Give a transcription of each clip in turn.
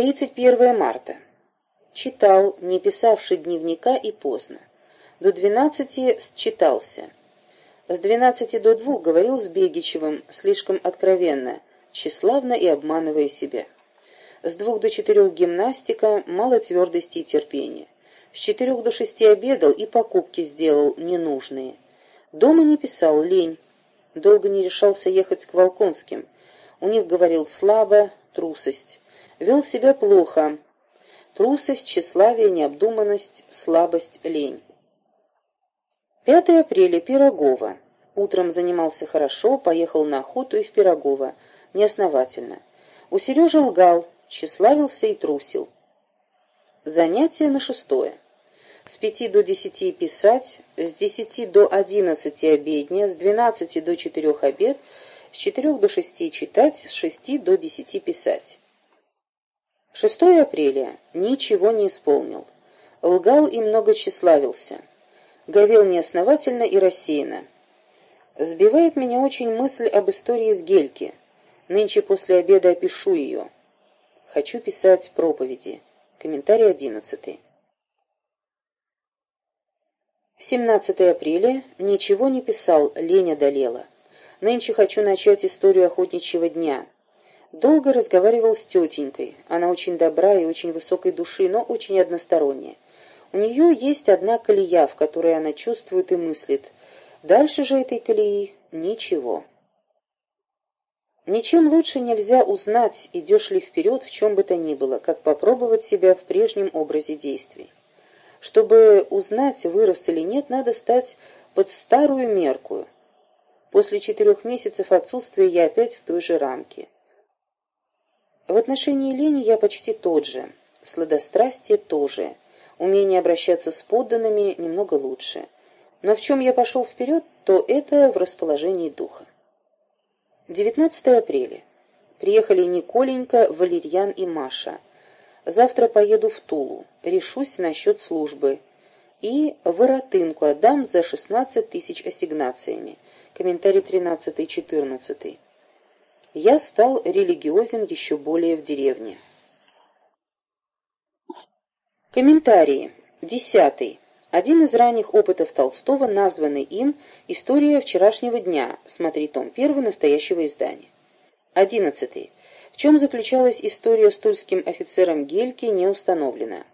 31 марта. Читал, не писавший дневника и поздно. До двенадцати считался. С двенадцати до двух говорил с Бегичевым, слишком откровенно, тщеславно и обманывая себя. С двух до четырех гимнастика, мало твердости и терпения. С четырех до шести обедал и покупки сделал ненужные. Дома не писал, лень. Долго не решался ехать к Волконским. У них говорил слабо, трусость. Вел себя плохо. Трусость, тщеславие, необдуманность, слабость, лень. 5 апреля. Пирогова. Утром занимался хорошо, поехал на охоту и в Пирогово. Неосновательно. У Сережи лгал, тщеславился и трусил. Занятие на шестое. С пяти до десяти писать, с десяти до одиннадцати обедня, с двенадцати до четырех обед, с четырех до шести читать, с шести до десяти писать. 6 апреля. Ничего не исполнил. Лгал и много тщеславился говел неосновательно и рассеянно. Сбивает меня очень мысль об истории с Гельки. Нынче после обеда опишу ее. Хочу писать проповеди. Комментарий одиннадцатый. 17 апреля. Ничего не писал, лень одолела. Нынче хочу начать историю охотничьего дня. Долго разговаривал с тетенькой. Она очень добра и очень высокой души, но очень односторонняя. У нее есть одна колея, в которой она чувствует и мыслит. Дальше же этой колеи ничего. Ничем лучше нельзя узнать, идешь ли вперед в чем бы то ни было, как попробовать себя в прежнем образе действий. Чтобы узнать, вырос или нет, надо стать под старую мерку. После четырех месяцев отсутствия я опять в той же рамке. В отношении лени я почти тот же, сладострастие тоже – умение обращаться с подданными немного лучше. Но в чем я пошел вперед, то это в расположении духа. 19 апреля. Приехали Николенька, Валерьян и Маша. Завтра поеду в Тулу, решусь насчет службы. И воротынку отдам за 16 тысяч ассигнациями. Комментарий 13-14. Я стал религиозен еще более в деревне. Комментарии. Десятый. Один из ранних опытов Толстого, названный им «История вчерашнего дня», смотри том 1 настоящего издания. Одиннадцатый. В чем заключалась история с тульским офицером Гельки, не установлена.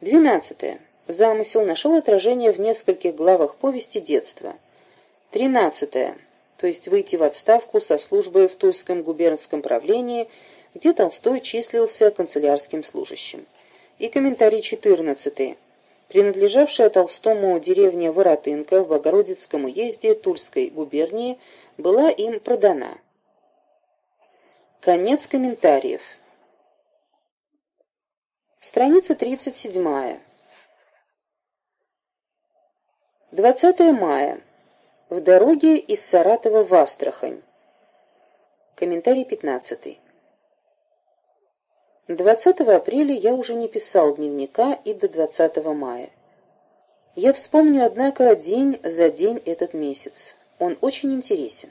Двенадцатое. Замысел нашел отражение в нескольких главах повести детства. Тринадцатое. То есть выйти в отставку со службы в Тульском губернском правлении, где Толстой числился канцелярским служащим и комментарий 14 принадлежавшая Толстому деревня Воротынка в Богородицком уезде Тульской губернии, была им продана. Конец комментариев. Страница 37. 20 мая. В дороге из Саратова в Астрахань. Комментарий 15. 20 апреля я уже не писал дневника и до 20 мая. Я вспомню, однако, день за день этот месяц. Он очень интересен.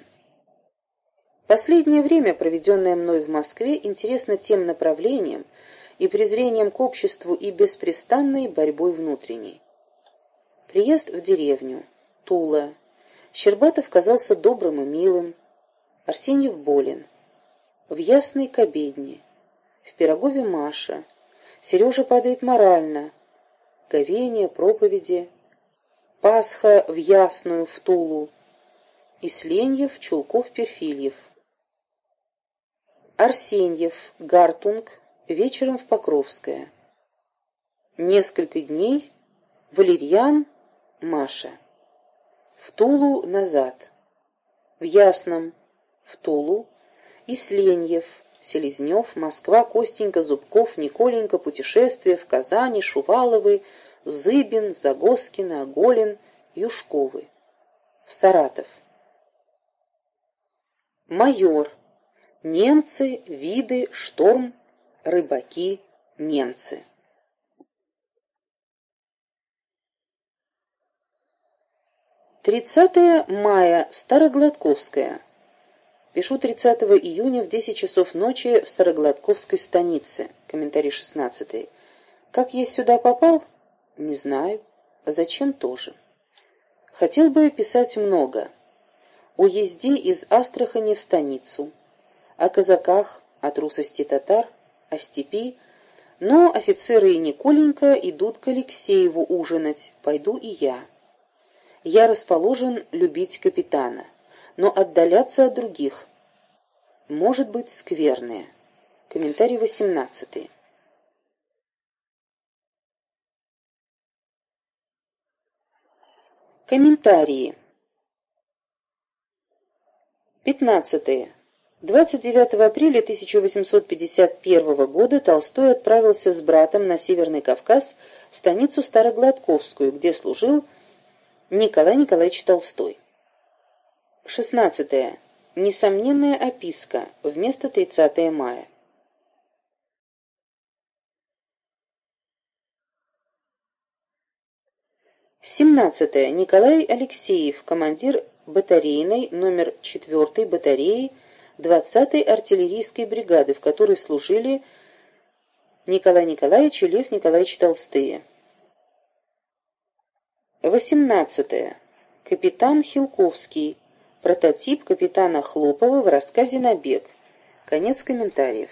Последнее время, проведенное мной в Москве, интересно тем направлением и презрением к обществу и беспрестанной борьбой внутренней. Приезд в деревню. Тула. Щербатов казался добрым и милым. Арсеньев болен. В ясной кобедне в Пирогове Маша. Сережа падает морально. Говение, проповеди. Пасха в Ясную, в Тулу. Исленьев, Чулков, Перфильев. Арсеньев, Гартунг, вечером в Покровское. Несколько дней Валерьян, Маша. В Тулу назад. В Ясном, в Тулу, Исленьев, Селезнев, Москва, Костенька, Зубков, Николенька, путешествия в Казани, Шуваловы, Зыбин, Загоскина, Оголин, Юшковы. В Саратов. Майор. Немцы, виды, шторм, рыбаки, немцы. Тридцатое мая. Старогладковская. Пишу 30 июня в 10 часов ночи в Старогладковской станице. Комментарий 16. Как я сюда попал? Не знаю. А зачем тоже? Хотел бы писать много. О езде из Астрахани в станицу. О казаках, о трусости татар, о степи. Но офицеры и Николенька идут к Алексееву ужинать. Пойду и я. Я расположен любить капитана но отдаляться от других может быть скверное. Комментарий 18. Комментарии. 15. 29 апреля 1851 года Толстой отправился с братом на Северный Кавказ в станицу Старогладковскую, где служил Николай Николаевич Толстой. 16. Несомненная описка вместо 30 мая. Семнадцатое. Николай Алексеев, командир батарейной номер 4 батареи 20-й артиллерийской бригады, в которой служили Николай Николаевич и Лев Николаевич Толстые. Восемнадцатое. Капитан Хилковский, Прототип капитана Хлопова в рассказе «Набег». Конец комментариев.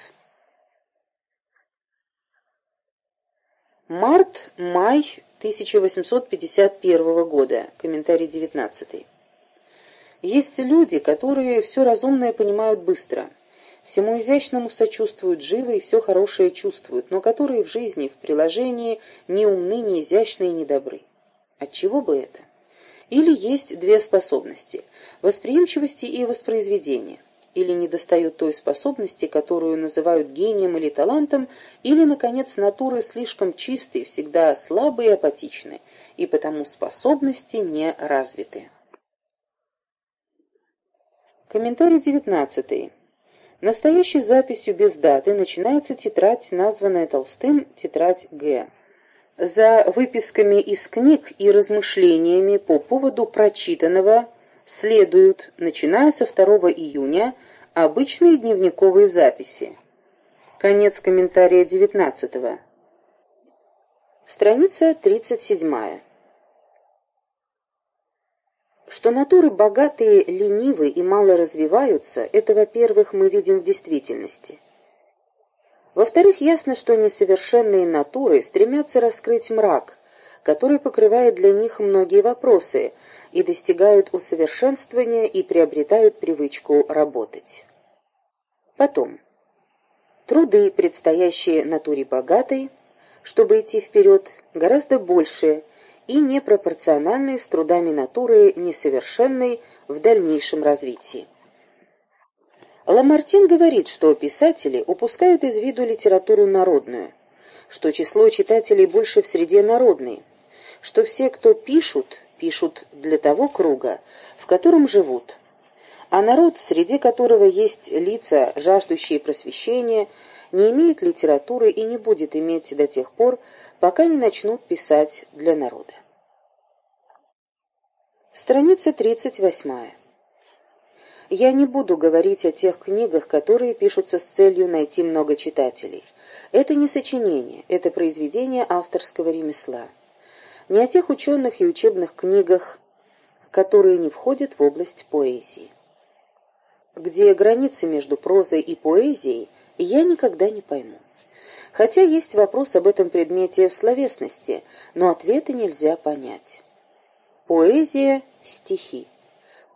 Март-май 1851 года. Комментарий 19. Есть люди, которые все разумное понимают быстро, всему изящному сочувствуют живо и все хорошее чувствуют, но которые в жизни, в приложении не умны, не изящны и не добры. Отчего бы это? Или есть две способности – восприимчивости и воспроизведения. Или недостают той способности, которую называют гением или талантом, или, наконец, натуры слишком чистые, всегда слабые и апатичны, и потому способности не развиты. Комментарий девятнадцатый. Настоящей записью без даты начинается тетрадь, названная Толстым «Тетрадь Г». За выписками из книг и размышлениями по поводу прочитанного следуют, начиная со 2 июня, обычные дневниковые записи. Конец комментария 19. Страница 37. Что натуры богатые, ленивы и мало развиваются, это, во-первых, мы видим в действительности. Во-вторых, ясно, что несовершенные натуры стремятся раскрыть мрак, который покрывает для них многие вопросы, и достигают усовершенствования и приобретают привычку работать. Потом. Труды, предстоящие натуре богатой, чтобы идти вперед, гораздо больше и непропорциональны с трудами натуры несовершенной в дальнейшем развитии. Ламартин говорит, что писатели упускают из виду литературу народную, что число читателей больше в среде народной, что все, кто пишут, пишут для того круга, в котором живут, а народ, в среде которого есть лица, жаждущие просвещения, не имеет литературы и не будет иметь до тех пор, пока не начнут писать для народа. Страница 38. Я не буду говорить о тех книгах, которые пишутся с целью найти много читателей. Это не сочинение, это произведение авторского ремесла. Не о тех ученых и учебных книгах, которые не входят в область поэзии. Где границы между прозой и поэзией, я никогда не пойму. Хотя есть вопрос об этом предмете в словесности, но ответа нельзя понять. Поэзия – стихи.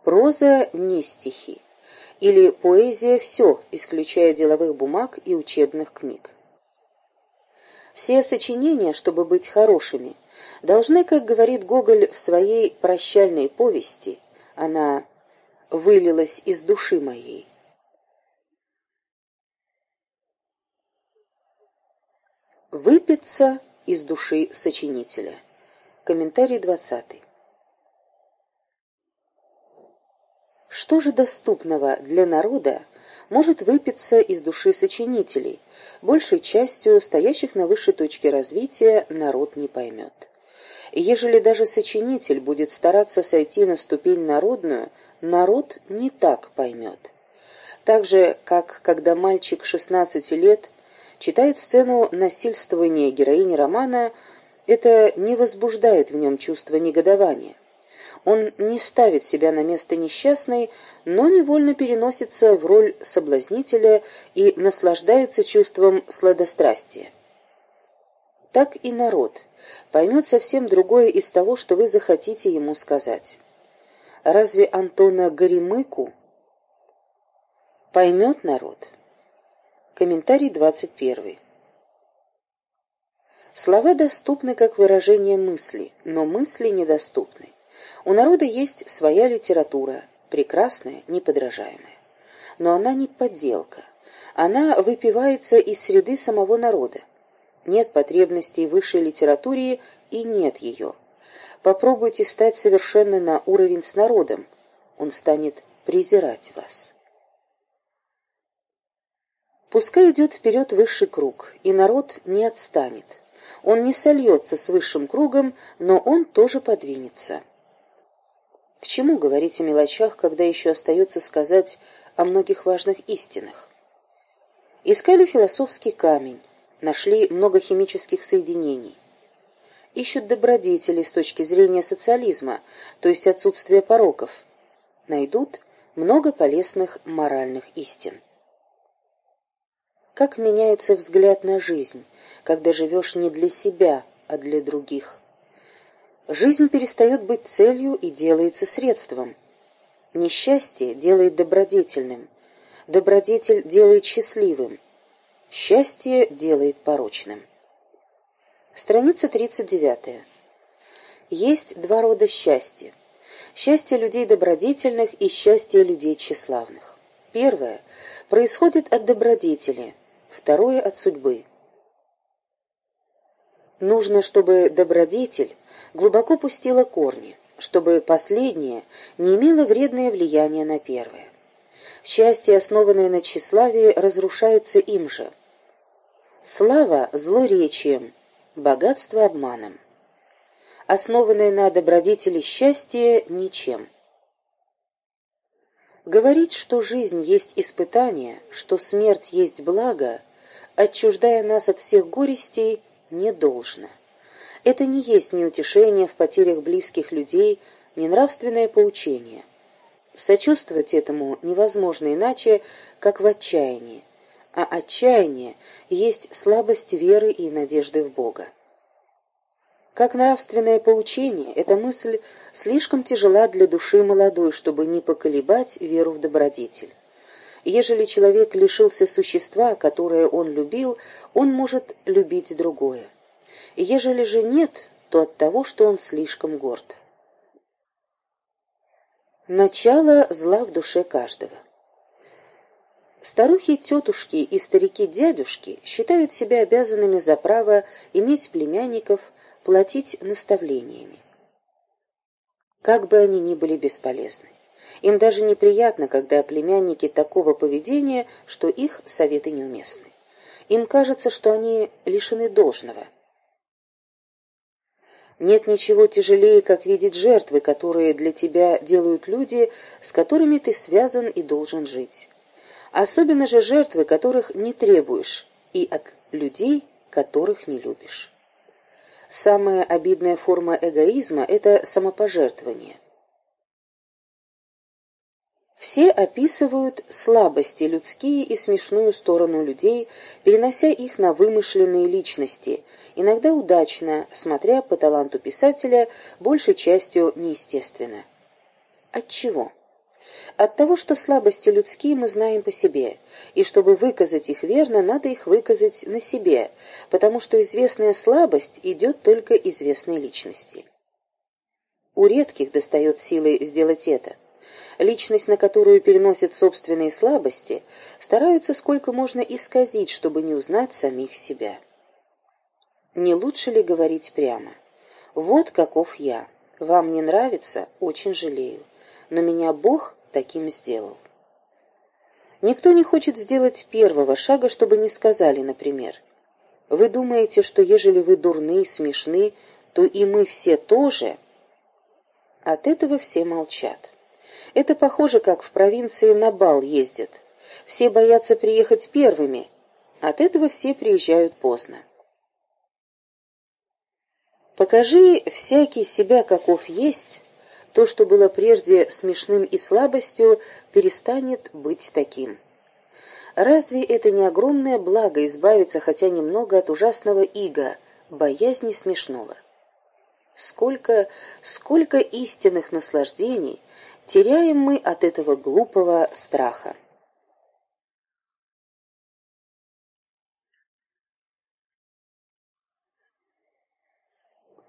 Проза не стихи. Или поэзия все, исключая деловых бумаг и учебных книг. Все сочинения, чтобы быть хорошими, должны, как говорит Гоголь в своей прощальной повести, она вылилась из души моей. Выпиться из души сочинителя. Комментарий двадцатый. Что же доступного для народа может выпиться из души сочинителей, большей частью стоящих на высшей точке развития народ не поймет. Ежели даже сочинитель будет стараться сойти на ступень народную, народ не так поймет. Так же, как когда мальчик 16 лет читает сцену насильствования героини романа, это не возбуждает в нем чувство негодования. Он не ставит себя на место несчастной, но невольно переносится в роль соблазнителя и наслаждается чувством сладострастия. Так и народ поймет совсем другое из того, что вы захотите ему сказать. Разве Антона Горемыку поймет народ? Комментарий 21. Слова доступны как выражение мысли, но мысли недоступны. У народа есть своя литература, прекрасная, неподражаемая. Но она не подделка. Она выпивается из среды самого народа. Нет потребностей высшей литературе и нет ее. Попробуйте стать совершенно на уровень с народом. Он станет презирать вас. Пускай идет вперед высший круг, и народ не отстанет. Он не сольется с высшим кругом, но он тоже подвинется. К чему говорить о мелочах, когда еще остается сказать о многих важных истинах? Искали философский камень, нашли много химических соединений. Ищут добродетели с точки зрения социализма, то есть отсутствия пороков. Найдут много полезных моральных истин. Как меняется взгляд на жизнь, когда живешь не для себя, а для других. Жизнь перестает быть целью и делается средством. Несчастье делает добродетельным, добродетель делает счастливым, счастье делает порочным. Страница 39. Есть два рода счастья. Счастье людей добродетельных и счастье людей тщеславных. Первое происходит от добродетели, второе от судьбы. Нужно, чтобы добродетель глубоко пустила корни, чтобы последнее не имело вредное влияние на первое. Счастье, основанное на тщеславии, разрушается им же. Слава – злоречием, богатство – обманом. Основанное на добродетели счастье – ничем. Говорить, что жизнь есть испытание, что смерть есть благо, отчуждая нас от всех горестей, не должно. Это не есть ни утешение в потерях близких людей, ни нравственное поучение. Сочувствовать этому невозможно иначе, как в отчаянии. А отчаяние есть слабость веры и надежды в Бога. Как нравственное поучение, эта мысль слишком тяжела для души молодой, чтобы не поколебать веру в добродетель. Ежели человек лишился существа, которое он любил, он может любить другое. Ежели же нет, то от того, что он слишком горд. Начало зла в душе каждого. Старухи, тетушки и старики-дядюшки считают себя обязанными за право иметь племянников, платить наставлениями. Как бы они ни были бесполезны. Им даже неприятно, когда племянники такого поведения, что их советы неуместны. Им кажется, что они лишены должного – нет ничего тяжелее, как видеть жертвы, которые для тебя делают люди, с которыми ты связан и должен жить. Особенно же жертвы, которых не требуешь, и от людей, которых не любишь. Самая обидная форма эгоизма – это самопожертвование. Все описывают слабости людские и смешную сторону людей, перенося их на вымышленные личности, иногда удачно, смотря по таланту писателя, большей частью неестественно. От чего? От того, что слабости людские мы знаем по себе, и чтобы выказать их верно, надо их выказать на себе, потому что известная слабость идет только известной личности. У редких достает силы сделать это. Личность, на которую переносят собственные слабости, стараются сколько можно исказить, чтобы не узнать самих себя. Не лучше ли говорить прямо? Вот каков я. Вам не нравится? Очень жалею. Но меня Бог таким сделал. Никто не хочет сделать первого шага, чтобы не сказали, например. Вы думаете, что ежели вы дурны, смешны, то и мы все тоже? От этого все молчат. Это похоже, как в провинции на бал ездят. все боятся приехать первыми. От этого все приезжают поздно. Покажи всякий себя, каков есть, то, что было прежде смешным и слабостью, перестанет быть таким. Разве это не огромное благо избавиться хотя немного от ужасного ига, боязни смешного? Сколько, сколько истинных наслаждений теряем мы от этого глупого страха.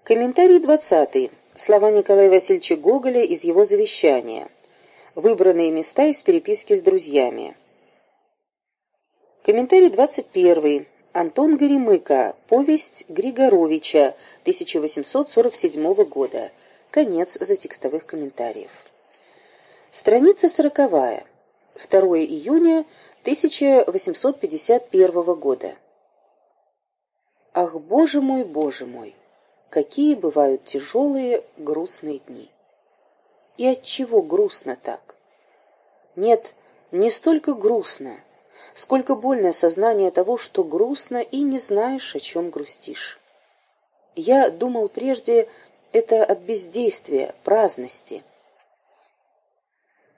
Комментарий двадцатый. Слова Николая Васильевича Гоголя из его завещания. Выбранные места из переписки с друзьями. Комментарий двадцать первый. Антон Горемыка. Повесть Григоровича 1847 года. Конец затекстовых комментариев. Страница сороковая. 2 июня 1851 года. Ах, Боже мой, Боже мой! Какие бывают тяжелые, грустные дни. И от чего грустно так? Нет, не столько грустно, сколько больное сознание того, что грустно и не знаешь, о чем грустишь. Я думал прежде, это от бездействия, праздности.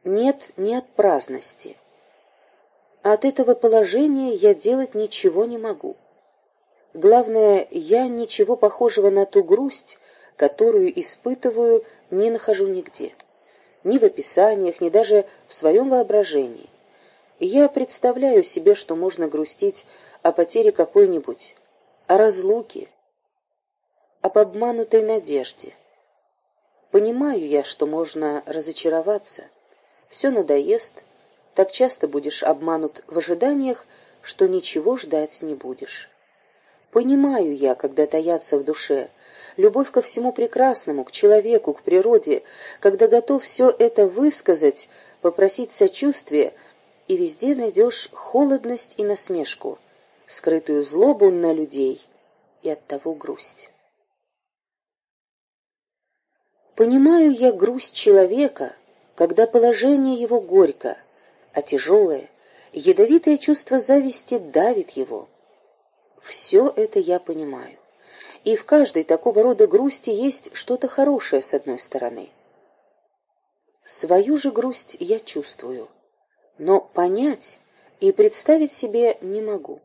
Нет, не от праздности. От этого положения я делать ничего не могу. Главное, я ничего похожего на ту грусть, которую испытываю, не нахожу нигде. Ни в описаниях, ни даже в своем воображении. Я представляю себе, что можно грустить о потере какой-нибудь, о разлуке, об обманутой надежде. Понимаю я, что можно разочароваться. Все надоест, так часто будешь обманут в ожиданиях, что ничего ждать не будешь. Понимаю я, когда таятся в душе, любовь ко всему прекрасному, к человеку, к природе, когда готов все это высказать, попросить сочувствия, и везде найдешь холодность и насмешку, скрытую злобу на людей и оттого грусть. Понимаю я грусть человека, когда положение его горько, а тяжелое, ядовитое чувство зависти давит его. Все это я понимаю. И в каждой такого рода грусти есть что-то хорошее с одной стороны. Свою же грусть я чувствую — но понять и представить себе не могу.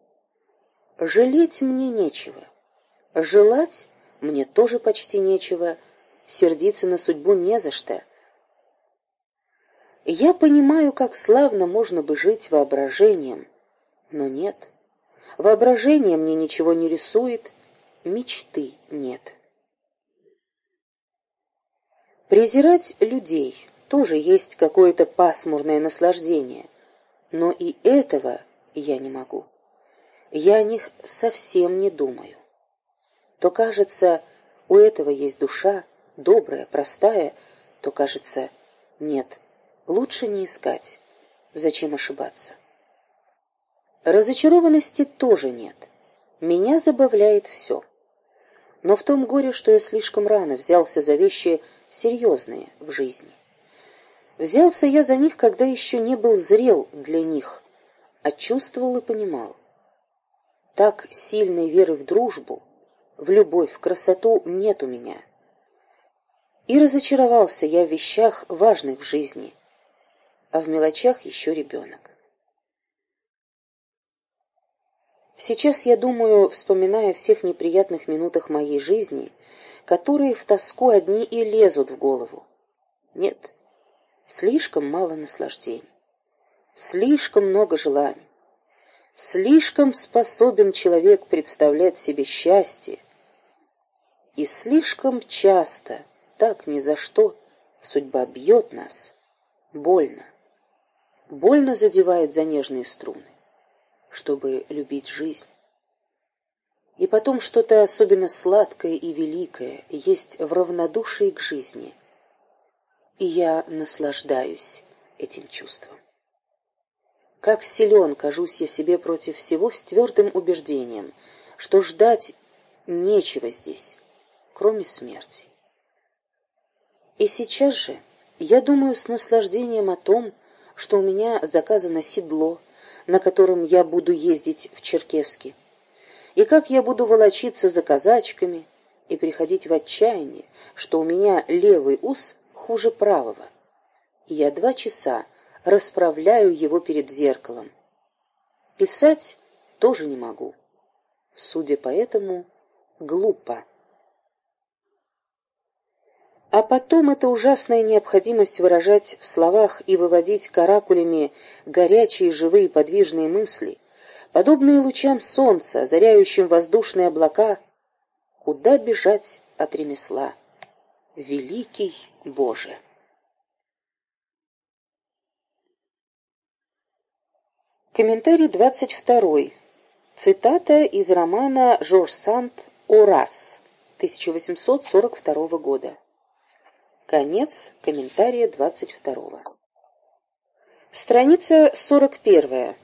Жалеть мне нечего. Желать мне тоже почти нечего. Сердиться на судьбу не за что. Я понимаю, как славно можно бы жить воображением, но нет. Воображение мне ничего не рисует, мечты нет. Презирать людей — тоже есть какое-то пасмурное наслаждение. Но и этого я не могу. Я о них совсем не думаю. То кажется, у этого есть душа, добрая, простая, то кажется, нет, лучше не искать. Зачем ошибаться? Разочарованности тоже нет. Меня забавляет все. Но в том горе, что я слишком рано взялся за вещи серьезные в жизни. Взялся я за них, когда еще не был зрел для них, а чувствовал и понимал. Так сильной веры в дружбу, в любовь, в красоту нет у меня. И разочаровался я в вещах, важных в жизни, а в мелочах еще ребенок. Сейчас я думаю, вспоминая всех неприятных минутах моей жизни, которые в тоску одни и лезут в голову. Нет, Слишком мало наслаждений, слишком много желаний. Слишком способен человек представлять себе счастье, и слишком часто, так ни за что, судьба бьет нас, больно, больно задевает за нежные струны, чтобы любить жизнь. И потом что-то особенно сладкое и великое есть в равнодушии к жизни, и я наслаждаюсь этим чувством. Как силен кажусь я себе против всего с твердым убеждением, что ждать нечего здесь, кроме смерти. И сейчас же я думаю с наслаждением о том, что у меня заказано седло, на котором я буду ездить в Черкесске, и как я буду волочиться за казачками и приходить в отчаяние, что у меня левый ус хуже правого, и я два часа расправляю его перед зеркалом. Писать тоже не могу. Судя по этому, глупо. А потом эта ужасная необходимость выражать в словах и выводить каракулями горячие, живые, подвижные мысли, подобные лучам солнца, озаряющим воздушные облака, куда бежать от ремесла? Великий Боже! Комментарий 22. Цитата из романа «Жорж Санд. Орас» 1842 года. Конец комментария 22. Страница 41.